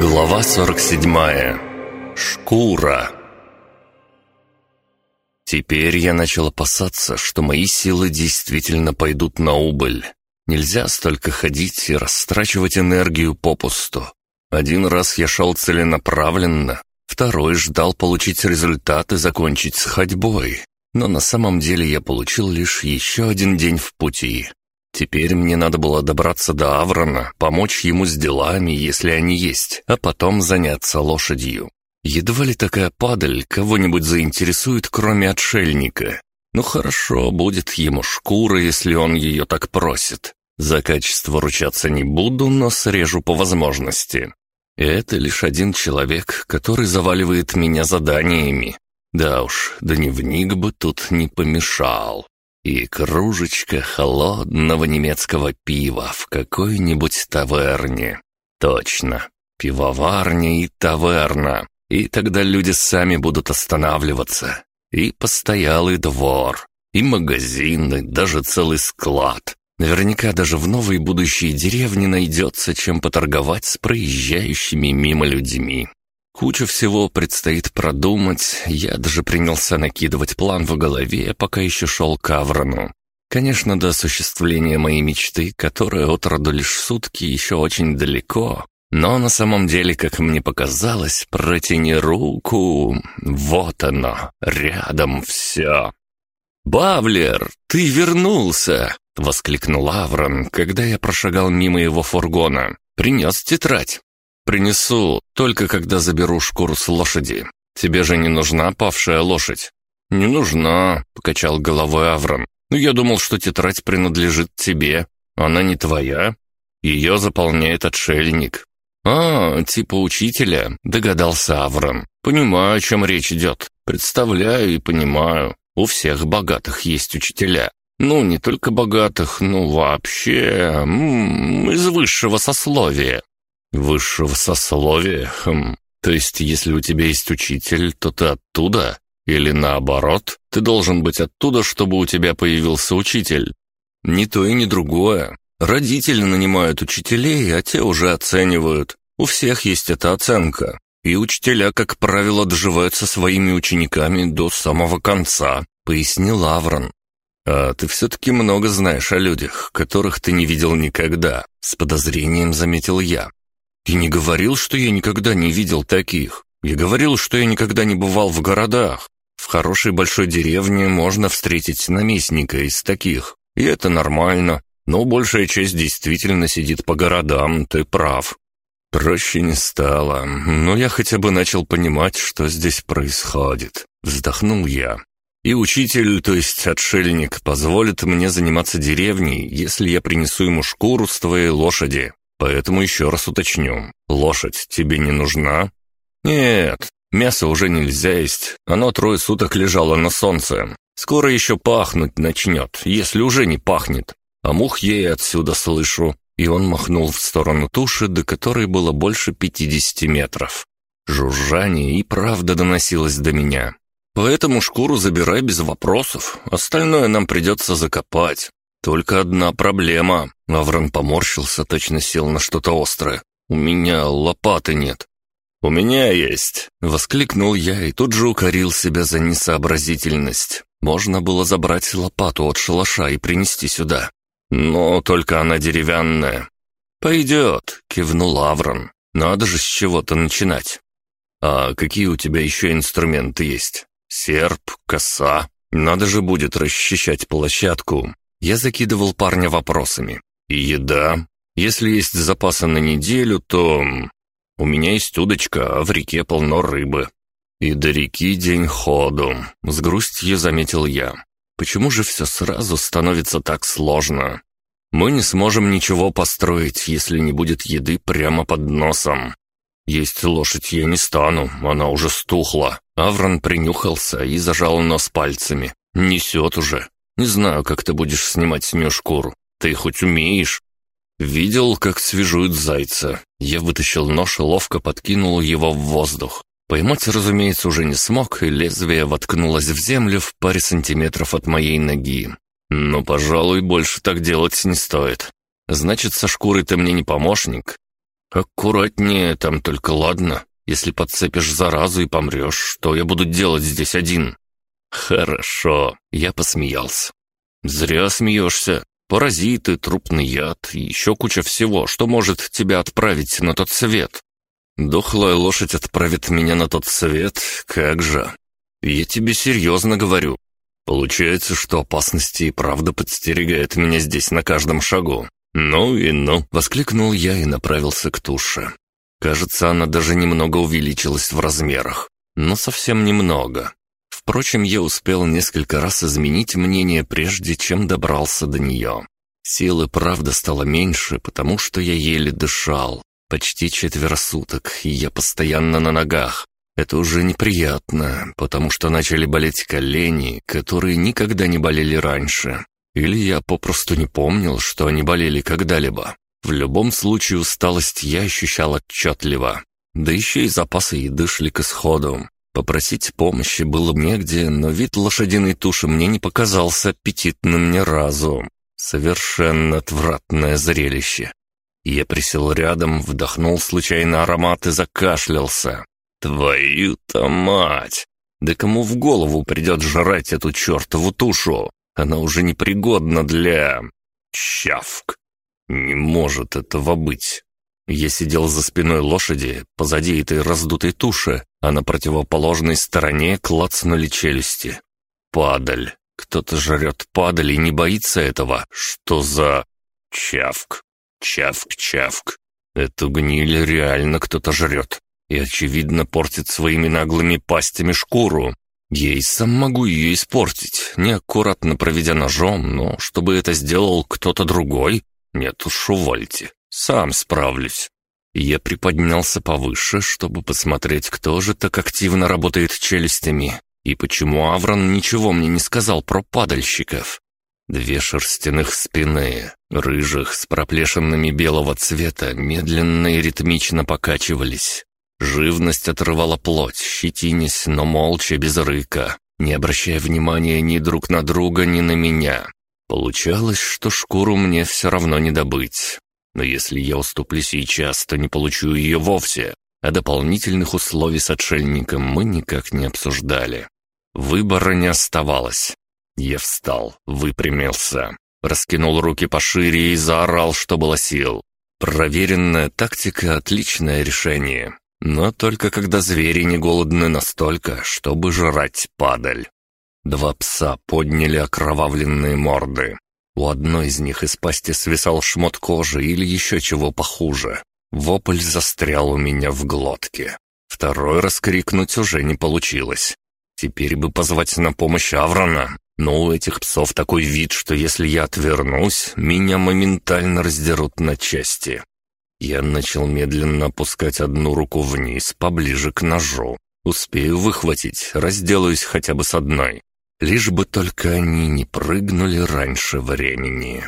Глава 47. Шкура. Теперь я начал опасаться, что мои силы действительно пойдут на убыль. Нельзя столько ходить и растрачивать энергию попусту. Один раз я шел целенаправленно, второй ждал получить результат и закончить с ходьбой. Но на самом деле я получил лишь еще один день в пути. Теперь мне надо было добраться до Аврона, помочь ему с делами, если они есть, а потом заняться лошадью. Едва ли такая падаль кого-нибудь заинтересует, кроме отшельника. Ну хорошо, будет ему шкура, если он ее так просит. За качество ручаться не буду, но срежу по возможности. И это лишь один человек, который заваливает меня заданиями. Да уж, дневник бы тут не помешал и кружечка холодного немецкого пива в какой-нибудь таверне. Точно, пивоварня и таверна. И тогда люди сами будут останавливаться. И постоялый двор, и магазины, даже целый склад. Наверняка даже в новой будущей деревне найдется, чем поторговать с проезжающими мимо людьми. Кучу всего предстоит продумать, я даже принялся накидывать план в голове, пока еще шел к Аврону. Конечно, до осуществления моей мечты, которая от роду лишь сутки, еще очень далеко. Но на самом деле, как мне показалось, протяни руку, вот оно, рядом все. «Бавлер, ты вернулся!» — воскликнул Аврон, когда я прошагал мимо его фургона. «Принес тетрадь». «Принесу, только когда заберу шкуру с лошади. Тебе же не нужна павшая лошадь?» «Не нужна», — покачал головой Аврон. «Ну, я думал, что тетрадь принадлежит тебе. Она не твоя. Ее заполняет отшельник». «А, типа учителя», — догадался Аврон. «Понимаю, о чем речь идет. Представляю и понимаю. У всех богатых есть учителя. Ну, не только богатых, ну, вообще, м -м, из высшего сословия. «Высшего сословия? Хм. То есть, если у тебя есть учитель, то ты оттуда? Или наоборот, ты должен быть оттуда, чтобы у тебя появился учитель?» «Ни то и ни другое. Родители нанимают учителей, а те уже оценивают. У всех есть эта оценка. И учителя, как правило, доживают со своими учениками до самого конца», — пояснил Аврон. «А ты все-таки много знаешь о людях, которых ты не видел никогда», — с подозрением заметил я. И не говорил, что я никогда не видел таких. Я говорил, что я никогда не бывал в городах. В хорошей большой деревне можно встретить наместника из таких. И это нормально. Но большая часть действительно сидит по городам, ты прав. Проще не стало, но я хотя бы начал понимать, что здесь происходит. Вздохнул я. И учитель, то есть отшельник, позволит мне заниматься деревней, если я принесу ему шкуру с твоей лошади. Поэтому еще раз уточню. Лошадь тебе не нужна? Нет, мясо уже нельзя есть. Оно трое суток лежало на солнце. Скоро еще пахнуть начнет, если уже не пахнет. А мух и отсюда слышу. И он махнул в сторону туши, до которой было больше пятидесяти метров. Жужжание и правда доносилось до меня. Поэтому шкуру забирай без вопросов. Остальное нам придется закопать. Только одна проблема. Аврон поморщился, точно сел на что-то острое. «У меня лопаты нет». «У меня есть!» — воскликнул я и тут же укорил себя за несообразительность. Можно было забрать лопату от шалаша и принести сюда. Но только она деревянная. «Пойдет», — кивнул Аврон. «Надо же с чего-то начинать». «А какие у тебя еще инструменты есть? Серп, коса? Надо же будет расчищать площадку». Я закидывал парня вопросами. И еда. Если есть запасы на неделю, то... У меня есть удочка, а в реке полно рыбы. И до реки день ходу. С грустью заметил я. Почему же все сразу становится так сложно? Мы не сможем ничего построить, если не будет еды прямо под носом. Есть лошадь я не стану, она уже стухла. Аврон принюхался и зажал нос пальцами. Несет уже. Не знаю, как ты будешь снимать с нее шкуру. Ты хоть умеешь?» Видел, как свежуют зайца. Я вытащил нож и ловко подкинул его в воздух. Поймать, разумеется, уже не смог, и лезвие воткнулось в землю в паре сантиметров от моей ноги. Но, пожалуй, больше так делать не стоит. Значит, со шкурой ты мне не помощник. «Аккуратнее там только, ладно? Если подцепишь заразу и помрешь, что я буду делать здесь один?» «Хорошо», — я посмеялся. «Зря смеешься. Паразиты, трупный яд и еще куча всего, что может тебя отправить на тот свет. Дохлая лошадь отправит меня на тот свет, как же. Я тебе серьезно говорю. Получается, что опасности и правда подстерегает меня здесь на каждом шагу. «Ну и ну!» — воскликнул я и направился к туше. Кажется, она даже немного увеличилась в размерах, но совсем немного. Впрочем, я успел несколько раз изменить мнение, прежде чем добрался до нее. Силы, правда, стало меньше, потому что я еле дышал. Почти четверо суток, и я постоянно на ногах. Это уже неприятно, потому что начали болеть колени, которые никогда не болели раньше. Или я попросту не помнил, что они болели когда-либо. В любом случае усталость я ощущал отчетливо. Да еще и запасы еды шли к исходу. Попросить помощи было негде, но вид лошадиной туши мне не показался аппетитным ни разу. Совершенно отвратное зрелище. Я присел рядом, вдохнул случайно аромат и закашлялся. «Твою-то мать! Да кому в голову придет жрать эту чертову тушу? Она уже непригодна для... Чавк. Не может этого быть. Я сидел за спиной лошади, позади этой раздутой туши, а на противоположной стороне клацнули челюсти. Падаль. Кто-то жрет падаль и не боится этого. Что за... Чавк. Чавк-чавк. Эту гниль реально кто-то жрет. И, очевидно, портит своими наглыми пастями шкуру. Я и сам могу ее испортить, неаккуратно проведя ножом, но чтобы это сделал кто-то другой, нет уж, увольте, сам справлюсь. Я приподнялся повыше, чтобы посмотреть, кто же так активно работает челюстями, и почему Аврон ничего мне не сказал про падальщиков. Две шерстяных спины, рыжих, с проплешинами белого цвета, медленно и ритмично покачивались. Живность отрывала плоть, щетинясь, но молча, без рыка, не обращая внимания ни друг на друга, ни на меня. Получалось, что шкуру мне все равно не добыть. Но если я уступлю сейчас, то не получу ее вовсе, а дополнительных условий с отшельником мы никак не обсуждали. Выбора не оставалось. Я встал, выпрямился, раскинул руки пошире и заорал, что было сил. Проверенная тактика — отличное решение. Но только когда звери не голодны настолько, чтобы жрать падаль. Два пса подняли окровавленные морды. У одной из них из пасти свисал шмот кожи или еще чего похуже. Вопль застрял у меня в глотке. Второй раз крикнуть уже не получилось. Теперь бы позвать на помощь Аврона, но у этих псов такой вид, что если я отвернусь, меня моментально раздерут на части. Я начал медленно опускать одну руку вниз, поближе к ножу. Успею выхватить, разделаюсь хотя бы с одной. Лишь бы только они не прыгнули раньше времени.